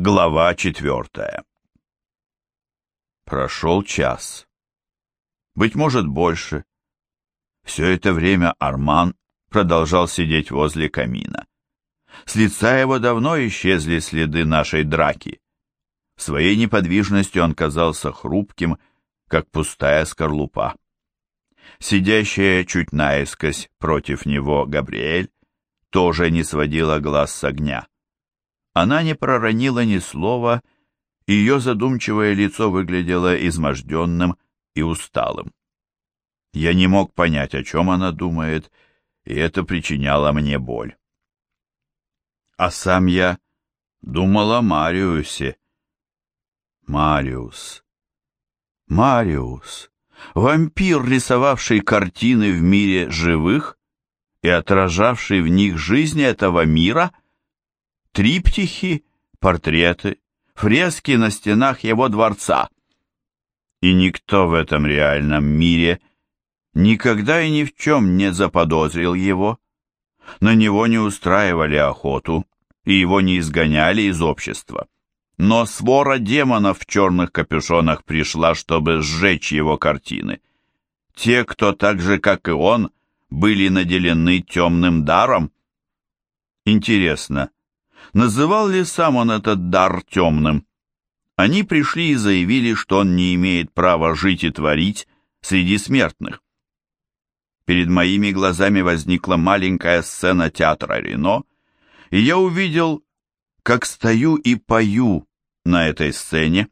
Глава четвертая Прошел час. Быть может, больше. Все это время Арман продолжал сидеть возле камина. С лица его давно исчезли следы нашей драки. Своей неподвижности он казался хрупким, как пустая скорлупа. Сидящая чуть наискось против него Габриэль тоже не сводила глаз с огня. Она не проронила ни слова, и ее задумчивое лицо выглядело изможденным и усталым. Я не мог понять, о чем она думает, и это причиняло мне боль. А сам я думал о Мариусе. Мариус. Мариус. Вампир, рисовавший картины в мире живых и отражавший в них жизнь этого мира — триптихи, портреты, фрески на стенах его дворца. И никто в этом реальном мире никогда и ни в чем не заподозрил его. На него не устраивали охоту, и его не изгоняли из общества. Но свора демонов в черных капюшонах пришла, чтобы сжечь его картины. Те, кто так же, как и он, были наделены темным даром. Интересно, Называл ли сам он этот дар темным? Они пришли и заявили, что он не имеет права жить и творить среди смертных. Перед моими глазами возникла маленькая сцена театра Рено, и я увидел, как стою и пою на этой сцене,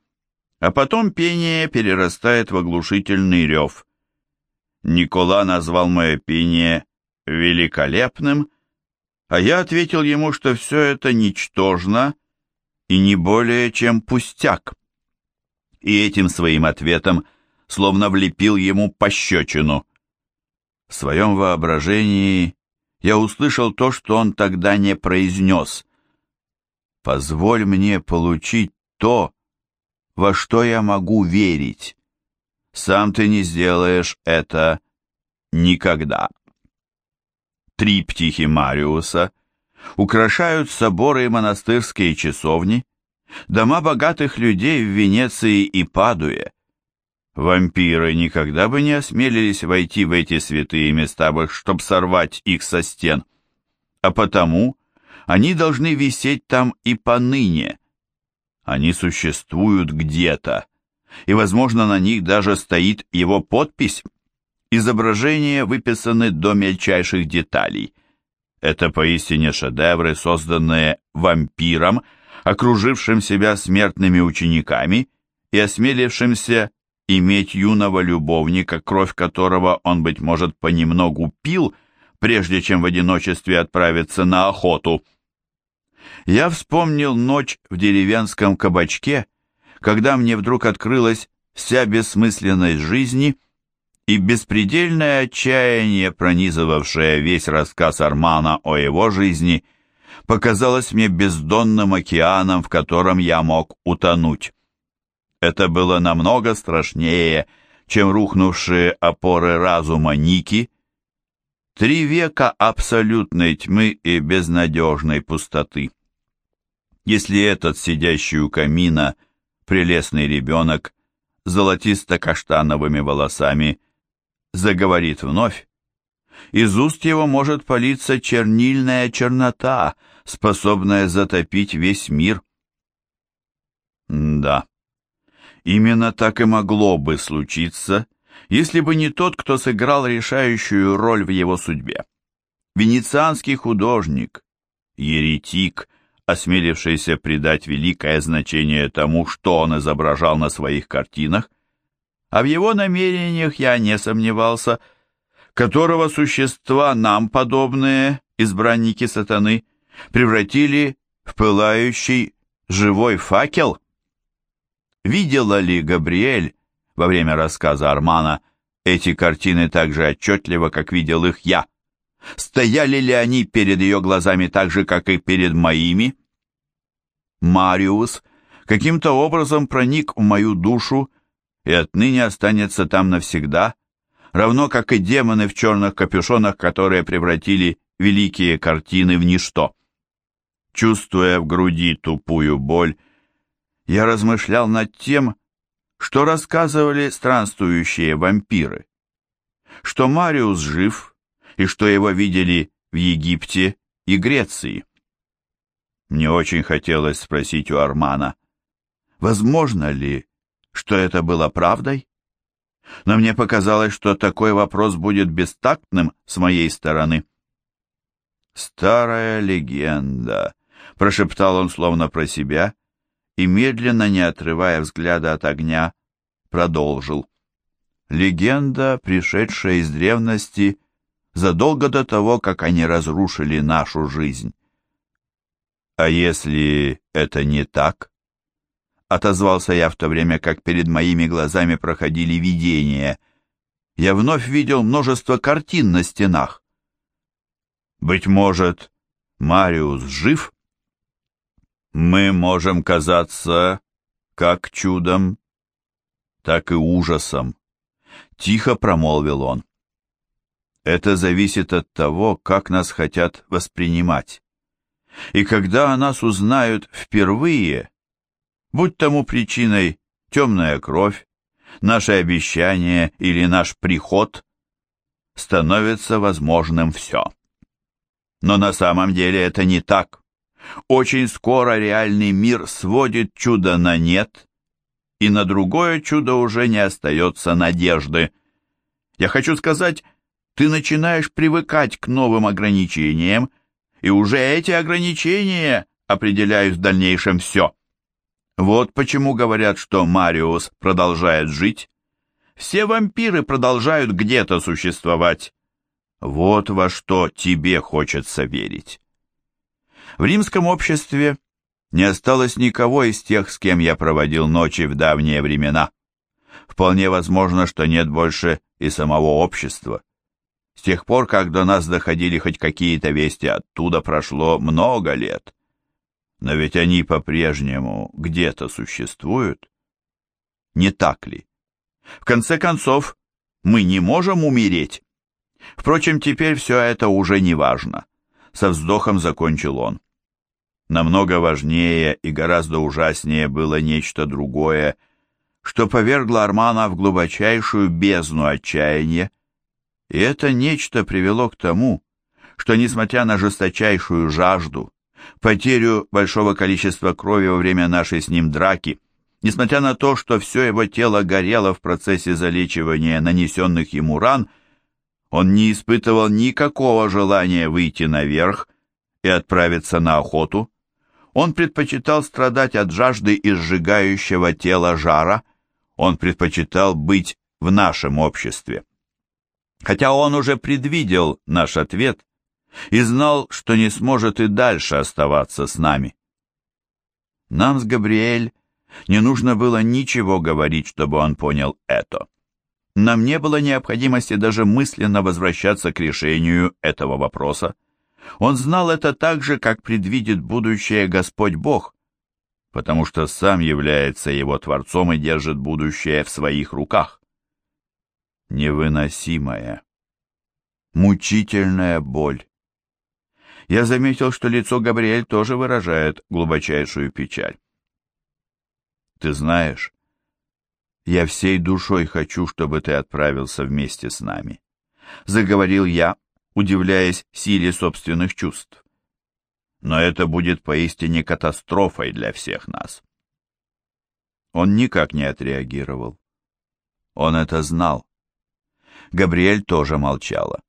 а потом пение перерастает в оглушительный рев. Никола назвал мое пение великолепным, а я ответил ему, что все это ничтожно и не более чем пустяк. И этим своим ответом словно влепил ему пощечину. В своем воображении я услышал то, что он тогда не произнес. «Позволь мне получить то, во что я могу верить. Сам ты не сделаешь это никогда» триптихи Мариуса, украшают соборы и монастырские часовни, дома богатых людей в Венеции и Падуе. Вампиры никогда бы не осмелились войти в эти святые места, чтобы сорвать их со стен, а потому они должны висеть там и поныне. Они существуют где-то, и, возможно, на них даже стоит его подпись. Изображения выписаны до мельчайших деталей. Это поистине шедевры, созданные вампиром, окружившим себя смертными учениками и осмелившимся иметь юного любовника, кровь которого он, быть может, понемногу пил, прежде чем в одиночестве отправиться на охоту. Я вспомнил ночь в деревенском кабачке, когда мне вдруг открылась вся бессмысленность жизни — и беспредельное отчаяние, пронизывавшее весь рассказ Армана о его жизни, показалось мне бездонным океаном, в котором я мог утонуть. Это было намного страшнее, чем рухнувшие опоры разума Ники. Три века абсолютной тьмы и безнадежной пустоты. Если этот, сидящий у камина, прелестный ребенок, золотисто-каштановыми волосами, заговорит вновь, из уст его может политься чернильная чернота, способная затопить весь мир. Да, именно так и могло бы случиться, если бы не тот, кто сыграл решающую роль в его судьбе. Венецианский художник, еретик, осмелившийся придать великое значение тому, что он изображал на своих картинах, а в его намерениях я не сомневался, которого существа нам подобные, избранники сатаны, превратили в пылающий живой факел? Видела ли Габриэль во время рассказа Армана эти картины так же отчетливо, как видел их я? Стояли ли они перед ее глазами так же, как и перед моими? Мариус каким-то образом проник в мою душу и отныне останется там навсегда, равно как и демоны в черных капюшонах, которые превратили великие картины в ничто. Чувствуя в груди тупую боль я размышлял над тем, что рассказывали странствующие вампиры, что Мариус жив и что его видели в Египте и Греции. Мне очень хотелось спросить у Армана, возможно ли, что это было правдой? Но мне показалось, что такой вопрос будет бестактным с моей стороны. «Старая легенда», — прошептал он словно про себя, и, медленно, не отрывая взгляда от огня, продолжил. «Легенда, пришедшая из древности, задолго до того, как они разрушили нашу жизнь». «А если это не так?» Отозвался я в то время, как перед моими глазами проходили видения. Я вновь видел множество картин на стенах. Быть может, Мариус жив? Мы можем казаться как чудом, так и ужасом, тихо промолвил он. Это зависит от того, как нас хотят воспринимать. И когда о нас узнают впервые, будь тому причиной темная кровь, наше обещание или наш приход, становится возможным все. Но на самом деле это не так. Очень скоро реальный мир сводит чудо на нет, и на другое чудо уже не остается надежды. Я хочу сказать, ты начинаешь привыкать к новым ограничениям, и уже эти ограничения определяют в дальнейшем все. Вот почему говорят, что Мариус продолжает жить. Все вампиры продолжают где-то существовать. Вот во что тебе хочется верить. В римском обществе не осталось никого из тех, с кем я проводил ночи в давние времена. Вполне возможно, что нет больше и самого общества. С тех пор, как до нас доходили хоть какие-то вести оттуда, прошло много лет. Но ведь они по-прежнему где-то существуют. Не так ли? В конце концов, мы не можем умереть. Впрочем, теперь все это уже не важно. Со вздохом закончил он. Намного важнее и гораздо ужаснее было нечто другое, что повергло Армана в глубочайшую бездну отчаяния. И это нечто привело к тому, что, несмотря на жесточайшую жажду, потерю большого количества крови во время нашей с ним драки, несмотря на то, что все его тело горело в процессе залечивания нанесенных ему ран, он не испытывал никакого желания выйти наверх и отправиться на охоту. Он предпочитал страдать от жажды и сжигающего тела жара. Он предпочитал быть в нашем обществе. Хотя он уже предвидел наш ответ и знал, что не сможет и дальше оставаться с нами. Нам с Габриэль не нужно было ничего говорить, чтобы он понял это. Нам не было необходимости даже мысленно возвращаться к решению этого вопроса. Он знал это так же, как предвидит будущее Господь Бог, потому что сам является его Творцом и держит будущее в своих руках. Невыносимая, мучительная боль. Я заметил, что лицо Габриэль тоже выражает глубочайшую печаль. Ты знаешь, «Я всей душой хочу, чтобы ты отправился вместе с нами», — заговорил я, удивляясь силе собственных чувств. «Но это будет поистине катастрофой для всех нас». Он никак не отреагировал. Он это знал. Габриэль тоже молчала.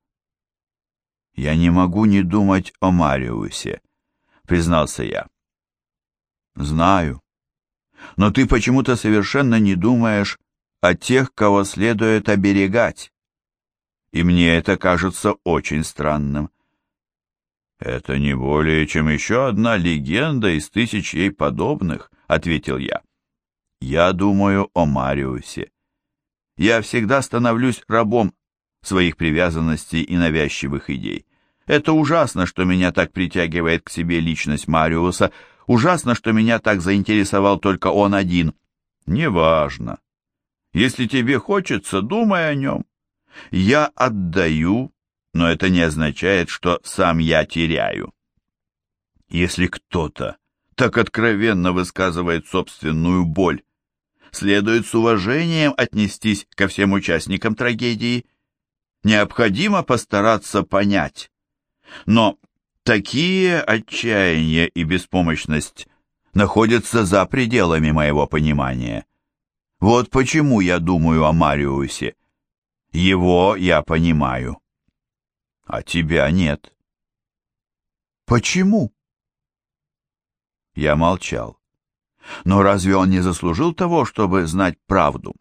«Я не могу не думать о Мариусе», — признался я. «Знаю но ты почему-то совершенно не думаешь о тех, кого следует оберегать. И мне это кажется очень странным. «Это не более, чем еще одна легенда из тысяч ей подобных», — ответил я. «Я думаю о Мариусе. Я всегда становлюсь рабом своих привязанностей и навязчивых идей. Это ужасно, что меня так притягивает к себе личность Мариуса, Ужасно, что меня так заинтересовал только он один. Неважно. Если тебе хочется, думай о нем. Я отдаю, но это не означает, что сам я теряю. Если кто-то так откровенно высказывает собственную боль. Следует с уважением отнестись ко всем участникам трагедии. Необходимо постараться понять. Но такие отчаяние и беспомощность находятся за пределами моего понимания. Вот почему я думаю о Мариусе. Его я понимаю. А тебя нет. Почему? Я молчал. Но разве он не заслужил того, чтобы знать правду?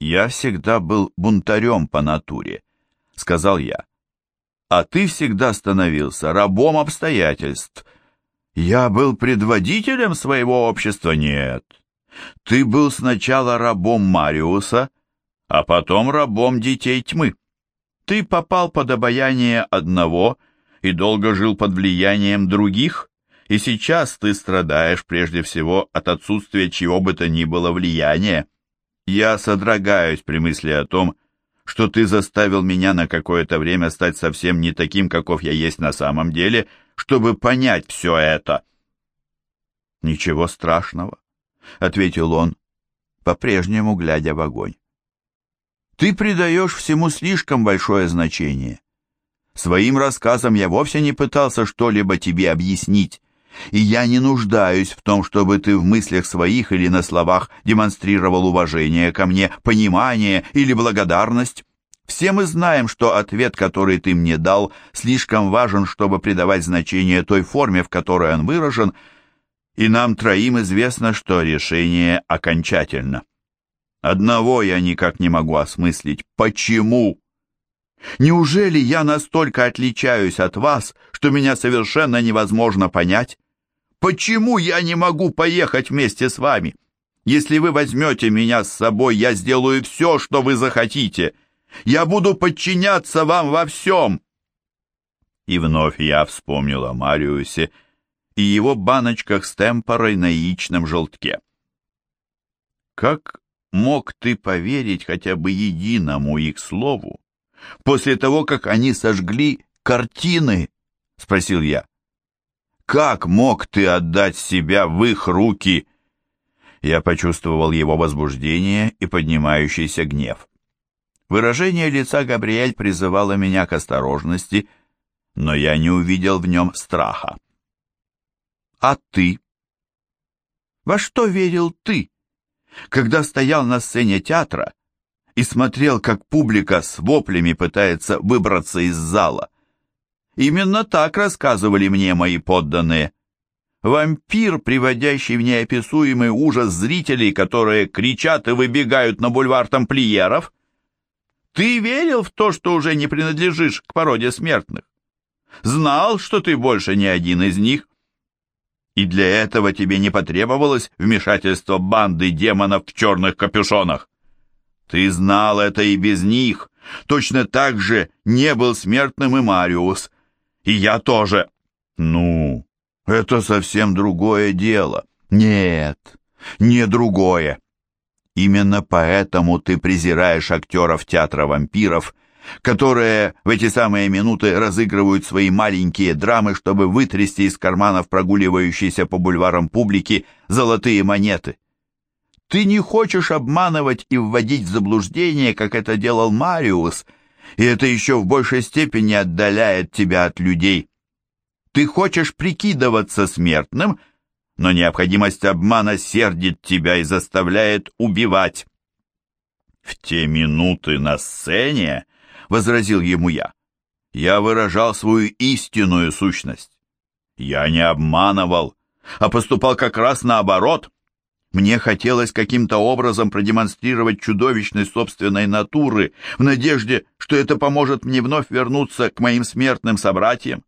Я всегда был бунтарем по натуре, сказал я. А ты всегда становился рабом обстоятельств. Я был предводителем своего общества? Нет. Ты был сначала рабом Мариуса, а потом рабом детей тьмы. Ты попал под обаяние одного и долго жил под влиянием других, и сейчас ты страдаешь прежде всего от отсутствия чего бы то ни было влияния. Я содрогаюсь при мысли о том, что ты заставил меня на какое-то время стать совсем не таким, каков я есть на самом деле, чтобы понять все это. Ничего страшного, — ответил он, по-прежнему глядя в огонь. Ты придаешь всему слишком большое значение. Своим рассказом я вовсе не пытался что-либо тебе объяснить, и я не нуждаюсь в том, чтобы ты в мыслях своих или на словах демонстрировал уважение ко мне, понимание или благодарность. Все мы знаем, что ответ, который ты мне дал, слишком важен, чтобы придавать значение той форме, в которой он выражен, и нам троим известно, что решение окончательно. Одного я никак не могу осмыслить. Почему? Неужели я настолько отличаюсь от вас, что меня совершенно невозможно понять? Почему я не могу поехать вместе с вами? Если вы возьмете меня с собой, я сделаю все, что вы захотите. Я буду подчиняться вам во всем. И вновь я вспомнил о Мариусе и его баночках с темпорой на яичном желтке. Как мог ты поверить хотя бы единому их слову после того, как они сожгли картины? — спросил я. «Как мог ты отдать себя в их руки?» Я почувствовал его возбуждение и поднимающийся гнев. Выражение лица Габриэль призывало меня к осторожности, но я не увидел в нем страха. «А ты?» «Во что верил ты?» когда стоял на сцене театра и смотрел, как публика с воплями пытается выбраться из зала. Именно так рассказывали мне мои подданные. Вампир, приводящий в неописуемый ужас зрителей, которые кричат и выбегают на бульвар тамплиеров. Ты верил в то, что уже не принадлежишь к породе смертных? Знал, что ты больше не один из них? И для этого тебе не потребовалось вмешательство банды демонов в черных капюшонах. Ты знал это и без них. Точно так же не был смертным и Мариус. И я тоже. Ну, это совсем другое дело. Нет, не другое. Именно поэтому ты презираешь актеров театра вампиров которые в эти самые минуты разыгрывают свои маленькие драмы, чтобы вытрясти из карманов прогуливающейся по бульварам публики золотые монеты. Ты не хочешь обманывать и вводить в заблуждение, как это делал Мариус, и это еще в большей степени отдаляет тебя от людей. Ты хочешь прикидываться смертным, но необходимость обмана сердит тебя и заставляет убивать. В те минуты на сцене — возразил ему я. «Я выражал свою истинную сущность. Я не обманывал, а поступал как раз наоборот. Мне хотелось каким-то образом продемонстрировать чудовищность собственной натуры в надежде, что это поможет мне вновь вернуться к моим смертным собратьям.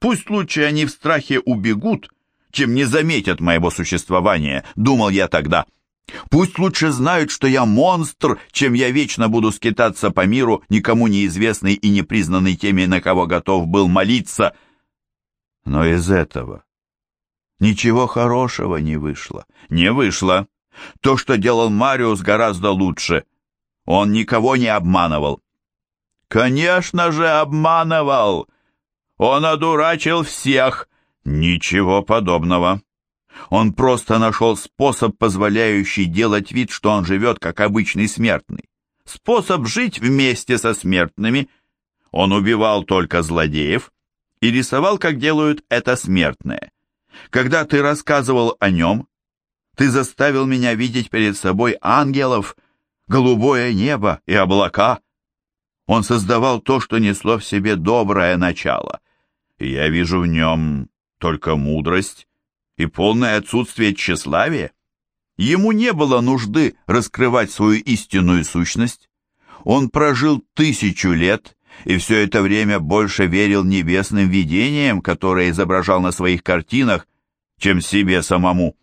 Пусть лучше они в страхе убегут, чем не заметят моего существования, думал я тогда». Пусть лучше знают, что я монстр, чем я вечно буду скитаться по миру, никому неизвестный и не признанный теми, на кого готов был молиться. Но из этого ничего хорошего не вышло. Не вышло. То, что делал Мариус, гораздо лучше. Он никого не обманывал. Конечно же, обманывал. Он одурачил всех. Ничего подобного. Он просто нашел способ, позволяющий делать вид, что он живет как обычный смертный. Способ жить вместе со смертными. Он убивал только злодеев и рисовал, как делают это смертные. Когда ты рассказывал о нем, ты заставил меня видеть перед собой ангелов, голубое небо и облака. Он создавал то, что несло в себе доброе начало. И я вижу в нем только мудрость и полное отсутствие тщеславия. Ему не было нужды раскрывать свою истинную сущность. Он прожил тысячу лет и все это время больше верил небесным видениям, которые изображал на своих картинах, чем себе самому.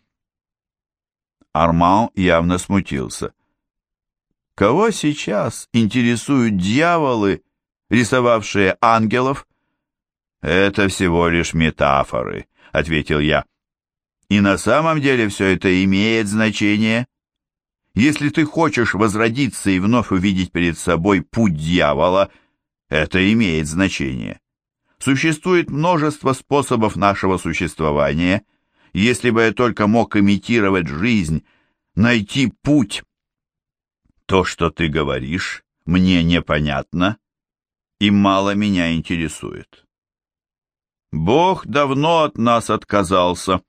Арман явно смутился. Кого сейчас интересуют дьяволы, рисовавшие ангелов? Это всего лишь метафоры, ответил я. И на самом деле все это имеет значение. Если ты хочешь возродиться и вновь увидеть перед собой путь дьявола, это имеет значение. Существует множество способов нашего существования. Если бы я только мог имитировать жизнь, найти путь. То, что ты говоришь, мне непонятно и мало меня интересует. Бог давно от нас отказался.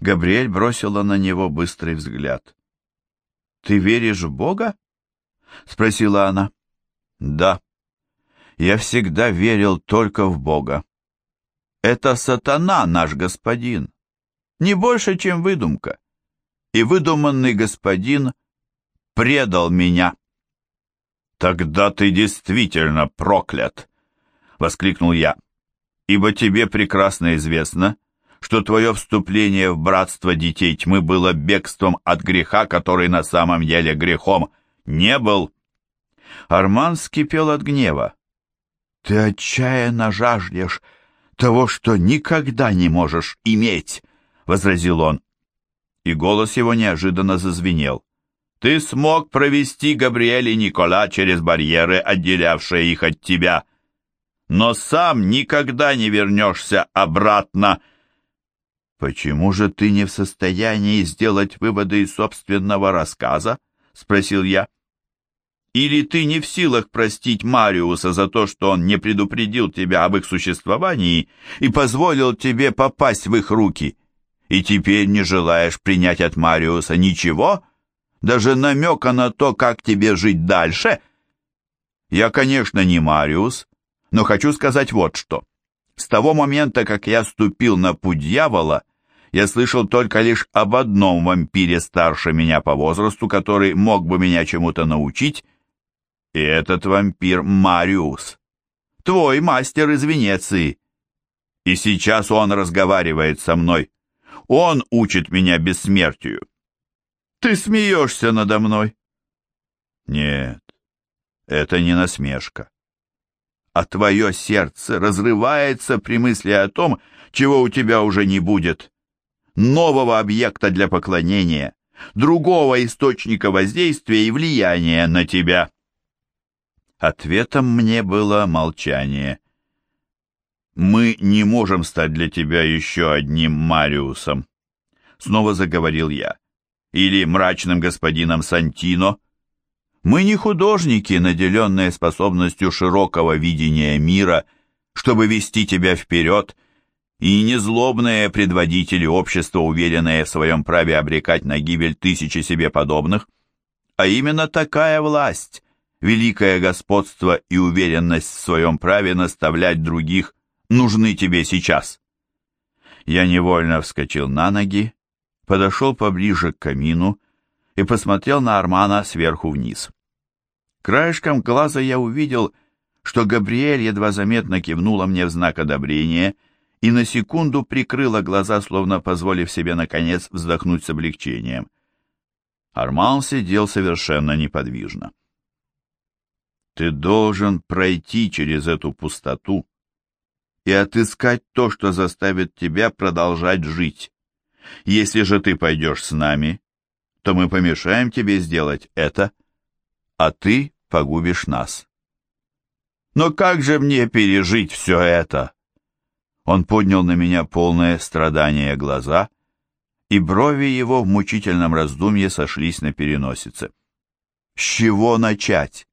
Габриэль бросила на него быстрый взгляд. «Ты веришь в Бога?» — спросила она. «Да, я всегда верил только в Бога. Это сатана наш господин, не больше, чем выдумка. И выдуманный господин предал меня». «Тогда ты действительно проклят!» — воскликнул я. «Ибо тебе прекрасно известно, — что твое вступление в братство детей тьмы было бегством от греха, который на самом деле грехом не был. Арман скипел от гнева. Ты отчаянно жаждешь того, что никогда не можешь иметь, возразил он. И голос его неожиданно зазвенел. Ты смог провести Габриэль и Никола через барьеры, отделявшие их от тебя, но сам никогда не вернешься обратно «Почему же ты не в состоянии сделать выводы из собственного рассказа?» — спросил я. «Или ты не в силах простить Мариуса за то, что он не предупредил тебя об их существовании и позволил тебе попасть в их руки, и теперь не желаешь принять от Мариуса ничего, даже намека на то, как тебе жить дальше?» «Я, конечно, не Мариус, но хочу сказать вот что. С того момента, как я ступил на путь дьявола, я слышал только лишь об одном вампире старше меня по возрасту, который мог бы меня чему-то научить, и этот вампир Мариус. Твой мастер из Венеции. И сейчас он разговаривает со мной. Он учит меня бессмертию. Ты смеешься надо мной? Нет, это не насмешка. А твое сердце разрывается при мысли о том, чего у тебя уже не будет нового объекта для поклонения, другого источника воздействия и влияния на тебя. Ответом мне было молчание. «Мы не можем стать для тебя еще одним Мариусом», — снова заговорил я, «или мрачным господином Сантино. Мы не художники, наделенные способностью широкого видения мира, чтобы вести тебя вперед и незлобные предводители общества, уверенные в своем праве обрекать на гибель тысячи себе подобных, а именно такая власть, великое господство и уверенность в своем праве наставлять других нужны тебе сейчас. Я невольно вскочил на ноги, подошел поближе к камину и посмотрел на Армана сверху вниз. Краешком глаза я увидел, что Габриэль едва заметно кивнула мне в знак одобрения — и на секунду прикрыла глаза, словно позволив себе, наконец, вздохнуть с облегчением. Арман сидел совершенно неподвижно. «Ты должен пройти через эту пустоту и отыскать то, что заставит тебя продолжать жить. Если же ты пойдешь с нами, то мы помешаем тебе сделать это, а ты погубишь нас». «Но как же мне пережить все это?» Он поднял на меня полное страдание глаза, и брови его в мучительном раздумье сошлись на переносице. С чего начать?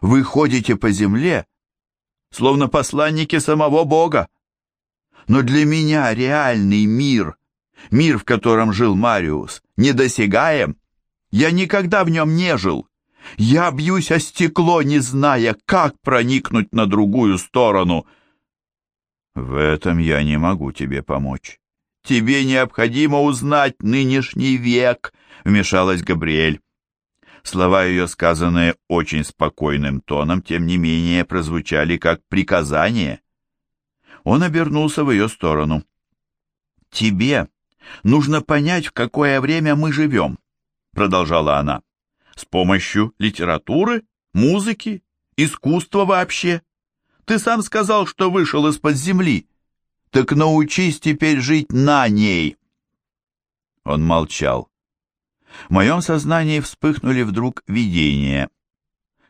Вы ходите по земле, словно посланники самого Бога. Но для меня реальный мир, мир, в котором жил Мариус, недосягаем. Я никогда в нем не жил. Я бьюсь о стекло, не зная, как проникнуть на другую сторону. В этом я не могу тебе помочь. Тебе необходимо узнать нынешний век, вмешалась Габриэль. Слова ее, сказанные очень спокойным тоном, тем не менее прозвучали как приказание. Он обернулся в ее сторону. «Тебе нужно понять, в какое время мы живем», — продолжала она. «С помощью литературы, музыки, искусства вообще. Ты сам сказал, что вышел из-под земли. Так научись теперь жить на ней». Он молчал. В моем сознании вспыхнули вдруг видения.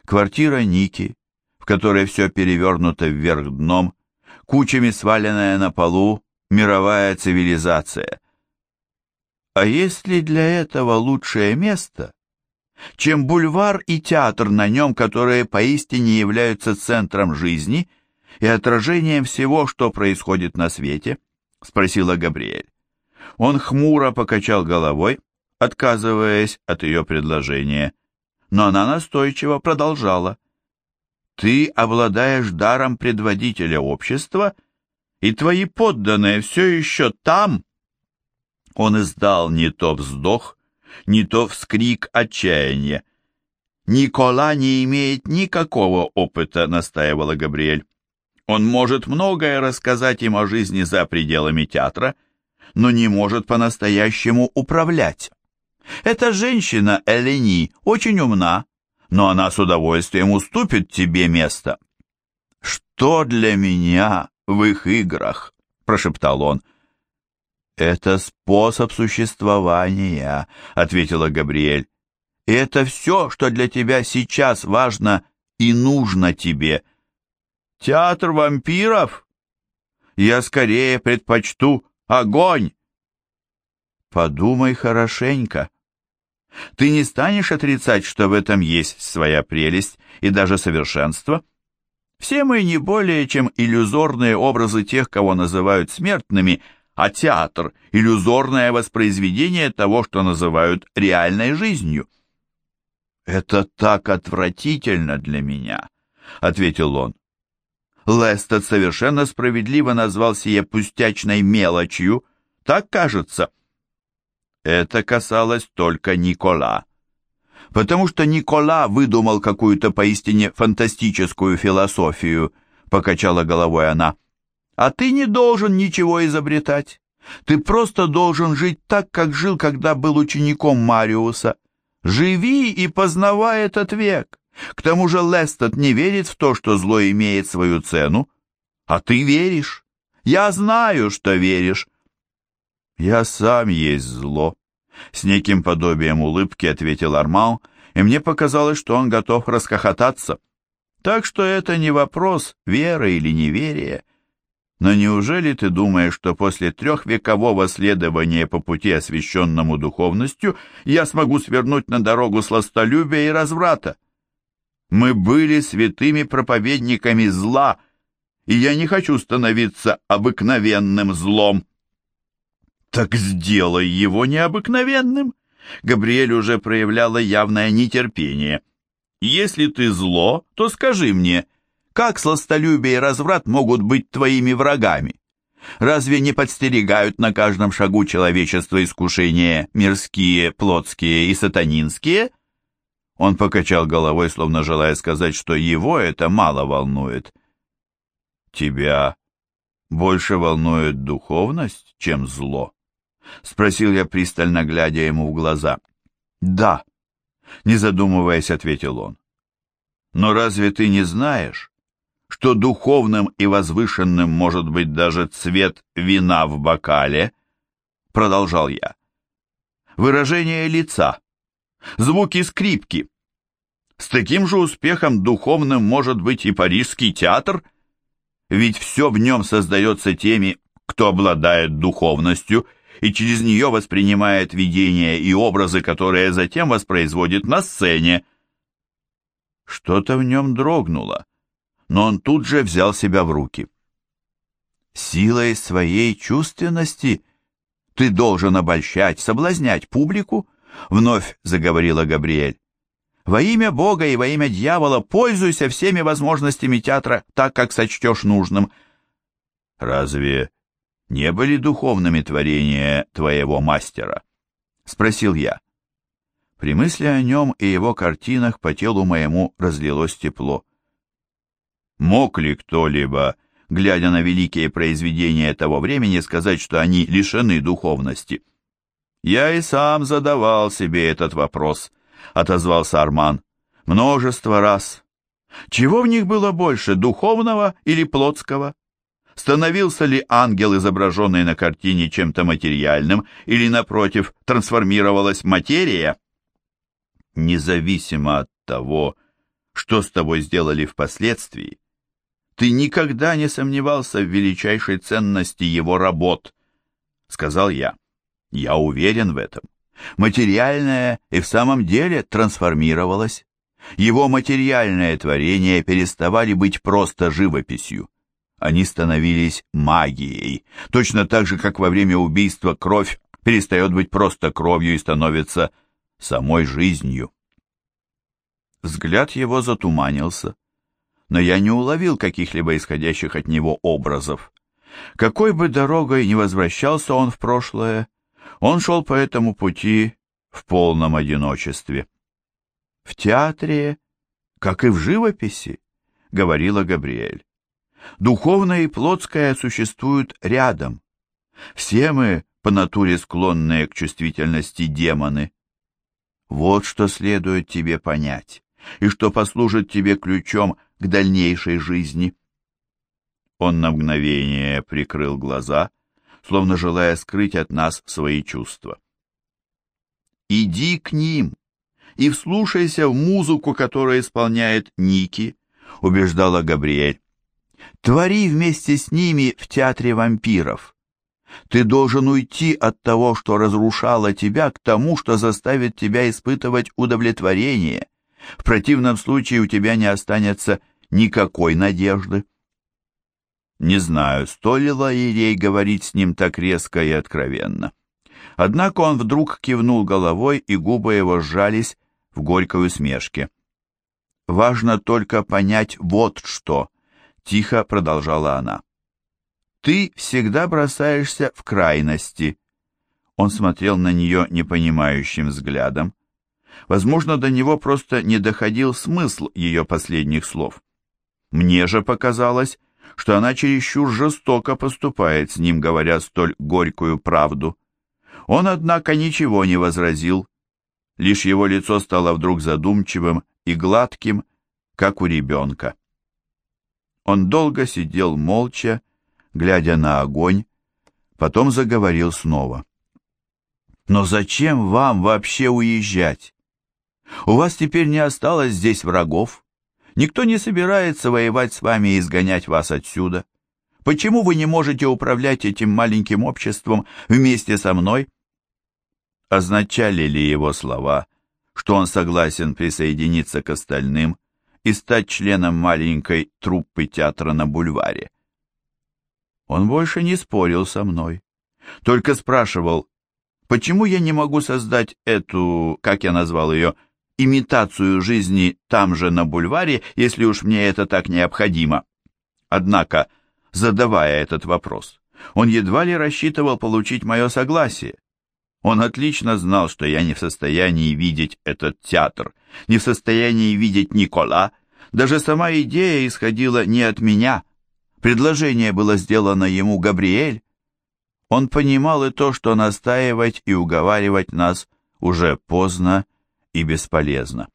Квартира Ники, в которой все перевернуто вверх дном, кучами сваленная на полу мировая цивилизация. А есть ли для этого лучшее место, чем бульвар и театр на нем, которые поистине являются центром жизни и отражением всего, что происходит на свете? — спросила Габриэль. Он хмуро покачал головой, отказываясь от ее предложения, но она настойчиво продолжала. «Ты обладаешь даром предводителя общества, и твои подданные все еще там!» Он издал не то вздох, не то вскрик отчаяния. «Никола не имеет никакого опыта», — настаивала Габриэль. «Он может многое рассказать им о жизни за пределами театра, но не может по-настоящему управлять». Эта женщина, Элени, очень умна, но она с удовольствием уступит тебе место». «Что для меня в их играх?» – прошептал он. «Это способ существования», — ответила Габриэль. «И это все, что для тебя сейчас важно и нужно тебе. Театр вампиров? Я скорее предпочту огонь». «Подумай хорошенько», ты не станешь отрицать, что в этом есть своя прелесть и даже совершенство? Все мы не более чем иллюзорные образы тех, кого называют смертными, а театр – иллюзорное воспроизведение того, что называют реальной жизнью. «Это так отвратительно для меня», — ответил он. Лестед совершенно справедливо назвал сие пустячной мелочью, так кажется. Это касалось только Никола. Потому что Никола выдумал какую-то поистине фантастическую философию, покачала головой она. А ты не должен ничего изобретать. Ты просто должен жить так, как жил, когда был учеником Мариуса. Живи и познавай этот век. К тому же Лестед не верит в то, что зло имеет свою цену. А ты веришь. Я знаю, что веришь. «Я сам есть зло», — с неким подобием улыбки ответил Арман, и мне показалось, что он готов расхохотаться. Так что это не вопрос, вера или неверия. Но неужели ты думаешь, что после трехвекового следования по пути, освященному духовностью, я смогу свернуть на дорогу сластолюбия и разврата? Мы были святыми проповедниками зла, и я не хочу становиться обыкновенным злом. Так сделай его необыкновенным. Габриэль уже проявляла явное нетерпение. Если ты зло, то скажи мне, как сластолюбие и разврат могут быть твоими врагами? Разве не подстерегают на каждом шагу человечества искушения мирские, плотские и сатанинские? Он покачал головой, словно желая сказать, что его это мало волнует. Тебя больше волнует духовность, чем зло? — спросил я, пристально глядя ему в глаза. «Да», — не задумываясь, ответил он. «Но разве ты не знаешь, что духовным и возвышенным может быть даже цвет вина в бокале?» Продолжал я. «Выражение лица, звуки скрипки. С таким же успехом духовным может быть и Парижский театр. ведь все в нем создается теми, кто обладает духовностью и через нее воспринимает видения и образы, которые затем воспроизводит на сцене. Что-то в нем дрогнуло, но он тут же взял себя в руки. Силой своей чувственности ты должен обольщать, соблазнять публику, вновь заговорила Габриэль. Во имя Бога и во имя дьявола пользуйся всеми возможностями театра так, как сочтешь нужным. Разве не были духовными творения твоего мастера? Спросил я. При мысли о нем и его картинах по телу моему разлилось тепло. Мог ли кто-либо, глядя на великие произведения того времени, сказать, что они лишены духовности? Я и сам задавал себе этот вопрос —— отозвался Арман. «Множество раз. Чего в них было больше, духовного или плотского? Становился ли ангел, изображенный на картине, чем-то материальным, или, напротив, трансформировалась материя?» Независимо от того, что с тобой сделали впоследствии, ты никогда не сомневался в величайшей ценности его работ, — сказал я. Я уверен в этом. Материальное и в самом деле трансформировалось. Его материальные творения переставали быть просто живописью. Они становились магией, точно так же, как во время убийства кровь перестает быть просто кровью и становится самой жизнью. Взгляд его затуманился, но я не уловил каких-либо исходящих от него образов. Какой бы дорогой ни возвращался он в прошлое, он шел по этому пути в полном одиночестве. В театре, как и в живописи, говорила Габриэль. Духовное и плотское существуют рядом. Все мы по натуре склонные к чувствительности демоны. Вот что следует тебе понять, и что послужит тебе ключом к дальнейшей жизни. Он на мгновение прикрыл глаза словно желая скрыть от нас свои чувства. «Иди к ним и вслушайся в музыку, которую исполняет Ники», — убеждала Габриэль. «Твори вместе с ними в театре вампиров. Ты должен уйти от того, что разрушало тебя, к тому, что заставит тебя испытывать удовлетворение. В противном случае у тебя не останется никакой надежды». Не знаю, стоило ей говорить с ним так резко и откровенно. Однако он вдруг кивнул головой, и губы его сжались в горькой усмешке. «Важно только понять вот что», — тихо продолжала она. «Ты всегда бросаешься в крайности». Он смотрел на нее непонимающим взглядом. Возможно, до него просто не доходил смысл ее последних слов. Мне же показалось, что она чересчур жестоко поступает с ним, говоря столь горькую правду. Он, однако, ничего не возразил, лишь его лицо стало вдруг задумчивым и гладким, как у ребенка. Он долго сидел молча, глядя на огонь, потом заговорил снова. «Но зачем вам вообще уезжать? У вас теперь не осталось здесь врагов. Никто не собирается воевать с вами и изгонять вас отсюда. Почему вы не можете управлять этим маленьким обществом вместе со мной?» Означали ли его слова, что он согласен присоединиться к остальным и стать членом маленькой труппы театра на бульваре? Он больше не спорил со мной, только спрашивал, почему я не могу создать эту, как я назвал ее, имитацию жизни там же на бульваре, если уж мне это так необходимо. Однако, задавая этот вопрос, он едва ли рассчитывал получить мое согласие. Он отлично знал, что я не в состоянии видеть этот театр, не в состоянии видеть Никола. Даже сама идея исходила не от меня. Предложение было сделано ему Габриэль. Он понимал и то, что настаивать и уговаривать нас уже поздно и бесполезно.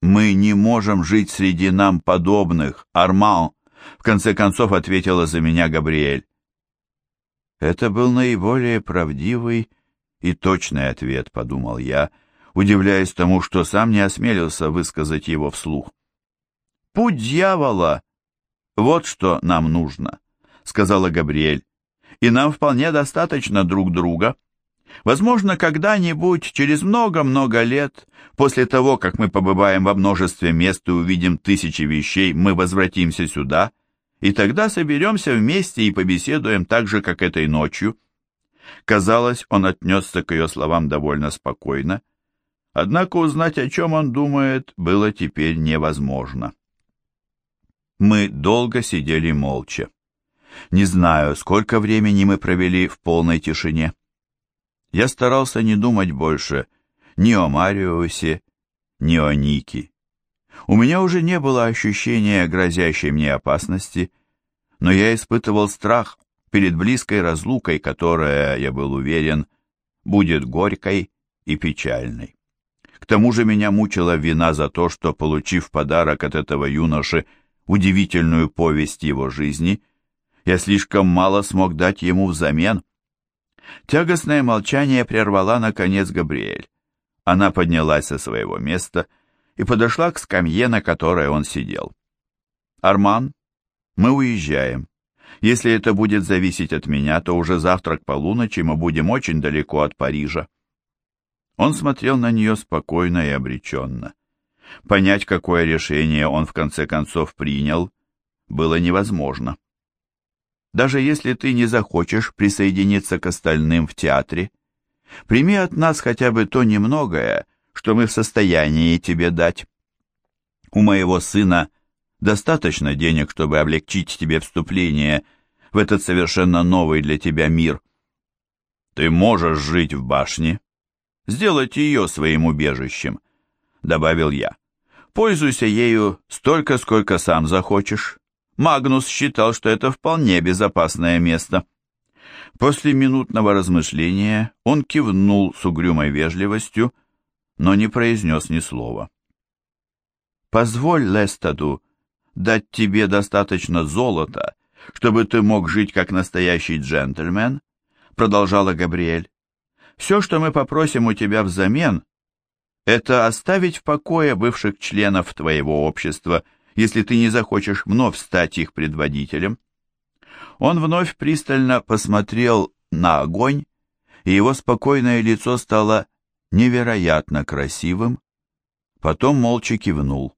«Мы не можем жить среди нам подобных, Арман», в конце концов ответила за меня Габриэль. Это был наиболее правдивый и точный ответ, подумал я, удивляясь тому, что сам не осмелился высказать его вслух. Путь дьявола вот что нам нужно», — сказала Габриэль. «И нам вполне достаточно друг друга. Возможно, когда-нибудь, через много-много лет, после того, как мы побываем во множестве мест и увидим тысячи вещей, мы возвратимся сюда, и тогда соберемся вместе и побеседуем так же, как этой ночью». Казалось, он отнесся к ее словам довольно спокойно, однако узнать, о чем он думает, было теперь невозможно. Мы долго сидели молча. Не знаю, сколько времени мы провели в полной тишине. Я старался не думать больше ни о Мариусе, ни о Нике. У меня уже не было ощущения грозящей мне опасности, но я испытывал страх перед близкой разлукой, которая, я был уверен, будет горькой и печальной. Тому же меня мучила вина за то, что, получив подарок от этого юноши, удивительную повесть его жизни, я слишком мало смог дать ему взамен. Тягостное молчание прервала, наконец, Габриэль. Она поднялась со своего места и подошла к скамье, на которой он сидел. «Арман, мы уезжаем. Если это будет зависеть от меня, то уже завтра к полуночи мы будем очень далеко от Парижа». Он смотрел на нее спокойно и обреченно. Понять, какое решение он в конце концов принял, было невозможно. Даже если ты не захочешь присоединиться к остальным в театре, прими от нас хотя бы то немногое, что мы в состоянии тебе дать. У моего сына достаточно денег, чтобы облегчить тебе вступление в этот совершенно новый для тебя мир. Ты можешь жить в башне, сделать ее своим убежищем», — добавил я. «Пользуйся ею столько, сколько сам захочешь». Магнус считал, что это вполне безопасное место. После минутного размышления он кивнул с угрюмой вежливостью, но не произнес ни слова. «Позволь Лестаду дать тебе достаточно золота, чтобы ты мог жить как настоящий джентльмен», продолжала Габриэль. Все, что мы попросим у тебя взамен, это оставить в покое бывших членов твоего общества, если ты не захочешь вновь стать их предводителем. Он вновь пристально посмотрел на огонь, и его спокойное лицо стало невероятно красивым. Потом молча кивнул.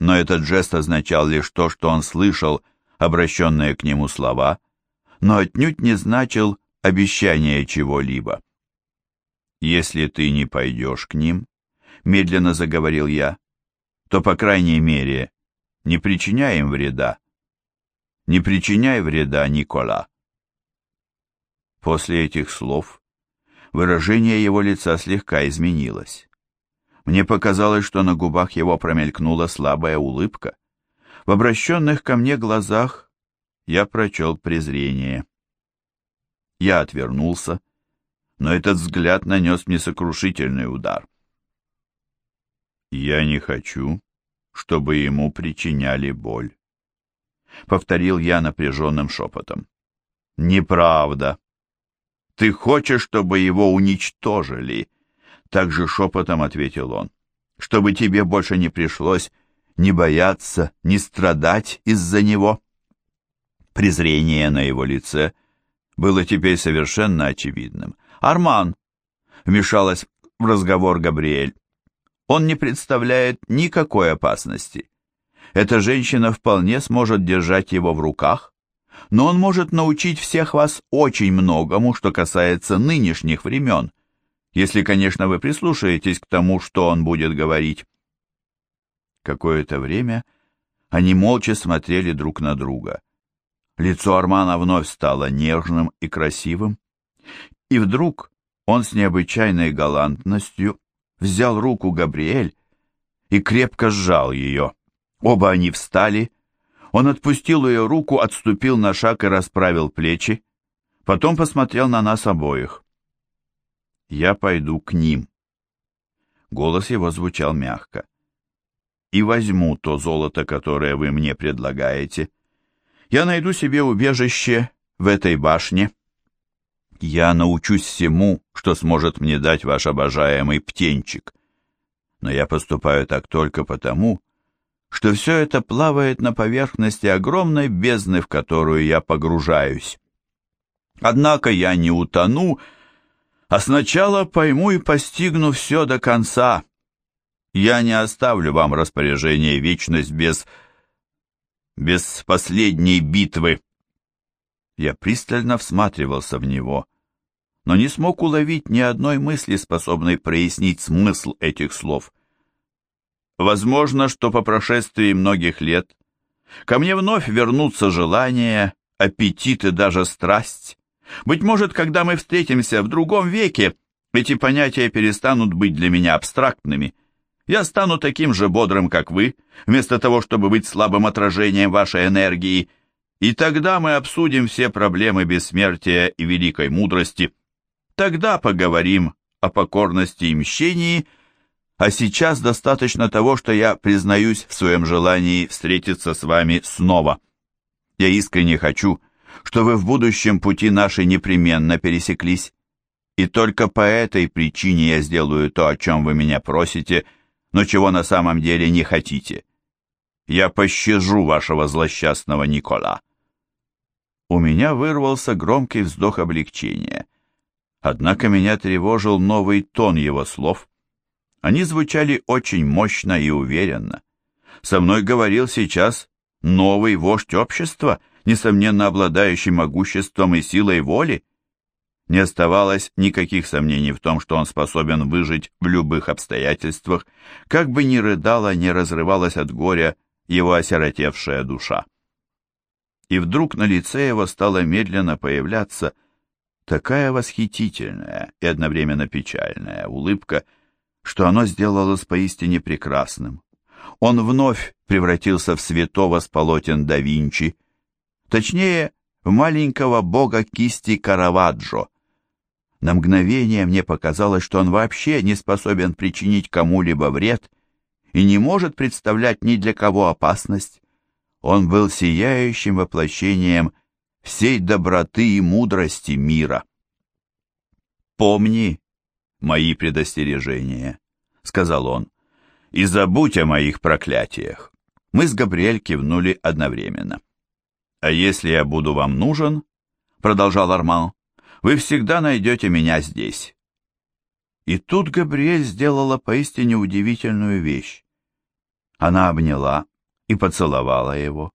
Но этот жест означал лишь то, что он слышал обращенные к нему слова, но отнюдь не значил обещание чего-либо. «Если ты не пойдешь к ним», — медленно заговорил я, «то, по крайней мере, не причиняй им вреда. Не причиняй вреда, Никола». После этих слов выражение его лица слегка изменилось. Мне показалось, что на губах его промелькнула слабая улыбка. В обращенных ко мне глазах я прочел презрение. Я отвернулся, но этот взгляд нанес мне сокрушительный удар. «Я не хочу, чтобы ему причиняли боль», — повторил я напряженным шепотом. «Неправда. Ты хочешь, чтобы его уничтожили?» Также шепотом ответил он. «Чтобы тебе больше не пришлось ни бояться, ни страдать из-за него». Презрение на его лице было теперь совершенно очевидным. «Арман!» — вмешалась в разговор Габриэль. «Он не представляет никакой опасности. Эта женщина вполне сможет держать его в руках, но он может научить всех вас очень многому, что касается нынешних времен, если, конечно, вы прислушаетесь к тому, что он будет говорить». Какое-то время они молча смотрели друг на друга. Лицо Армана вновь стало нежным и красивым. И вдруг он с необычайной галантностью взял руку Габриэль и крепко сжал ее. Оба они встали. Он отпустил ее руку, отступил на шаг и расправил плечи. Потом посмотрел на нас обоих. «Я пойду к ним». Голос его звучал мягко. «И возьму то золото, которое вы мне предлагаете. Я найду себе убежище в этой башне». Я научусь всему, что сможет мне дать ваш обожаемый птенчик. Но я поступаю так только потому, что все это плавает на поверхности огромной бездны, в которую я погружаюсь. Однако я не утону, а сначала пойму и постигну все до конца. Я не оставлю вам распоряжение вечность без... без последней битвы. Я пристально всматривался в него, но не смог уловить ни одной мысли, способной прояснить смысл этих слов. Возможно, что по прошествии многих лет ко мне вновь вернутся желания, аппетит и даже страсть. Быть может, когда мы встретимся в другом веке, эти понятия перестанут быть для меня абстрактными. Я стану таким же бодрым, как вы, вместо того, чтобы быть слабым отражением вашей энергии, и тогда мы обсудим все проблемы бессмертия и великой мудрости. Тогда поговорим о покорности и мщении, а сейчас достаточно того, что я признаюсь в своем желании встретиться с вами снова. Я искренне хочу, что вы в будущем пути наши непременно пересеклись. И только по этой причине я сделаю то, о чем вы меня просите, но чего на самом деле не хотите. Я пощажу вашего злосчастного Никола. У меня вырвался громкий вздох облегчения. Однако меня тревожил новый тон его слов. Они звучали очень мощно и уверенно. Со мной говорил сейчас новый вождь общества — несомненно обладающий могуществом и силой воли. Не оставалось никаких сомнений в том, что он способен выжить в любых обстоятельствах, как бы ни рыдала, ни разрывалась от горя его осиротевшая душа. И вдруг на лице его стала медленно появляться такая восхитительная и одновременно печальная улыбка, что оно сделалось поистине прекрасным. Он вновь превратился в святого с полотен да Винчи, Точнее, в маленького бога кисти Караваджо. На мгновение мне показалось, что он вообще не способен причинить кому-либо вред и не может представлять ни для кого опасность. Он был сияющим воплощением всей доброты и мудрости мира. «Помни мои предостережения», — сказал он, — «и забудь о моих проклятиях». Мы с Габриэль кивнули одновременно. «А если я буду вам нужен, — продолжал Арман, — вы всегда найдете меня здесь». И тут Габриэль сделала поистине удивительную вещь. Она обняла и поцеловала его.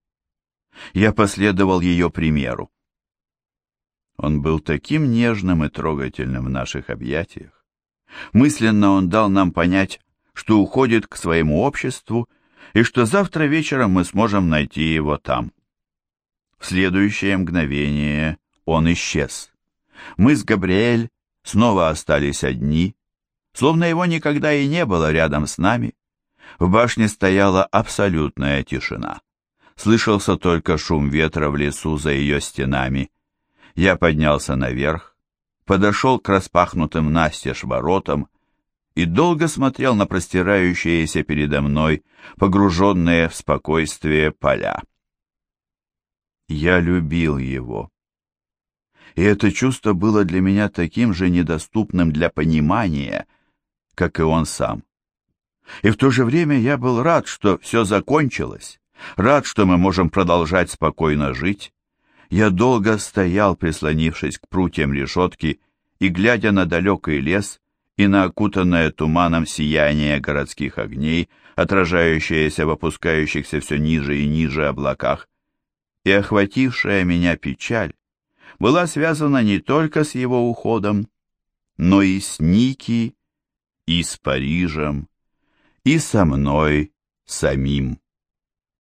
Я последовал ее примеру. Он был таким нежным и трогательным в наших объятиях. Мысленно он дал нам понять, что уходит к своему обществу и что завтра вечером мы сможем найти его там. В следующее мгновение он исчез. Мы с Габриэль снова остались одни, словно его никогда и не было рядом с нами. В башне стояла абсолютная тишина. Слышался только шум ветра в лесу за ее стенами. Я поднялся наверх, подошел к распахнутым настежь воротам и долго смотрел на простирающиеся передо мной, погруженные в спокойствие поля. Я любил его. И это чувство было для меня таким же недоступным для понимания, как и он сам. И в то же время я был рад, что все закончилось, рад, что мы можем продолжать спокойно жить. Я долго стоял, прислонившись к прутьям решетки и глядя на далекий лес и на окутанное туманом сияние городских огней, отражающееся в опускающихся все ниже и ниже облаках, и охватившая меня печаль была связана не только с его уходом, но и с Ники, и с Парижем, и со мной самим.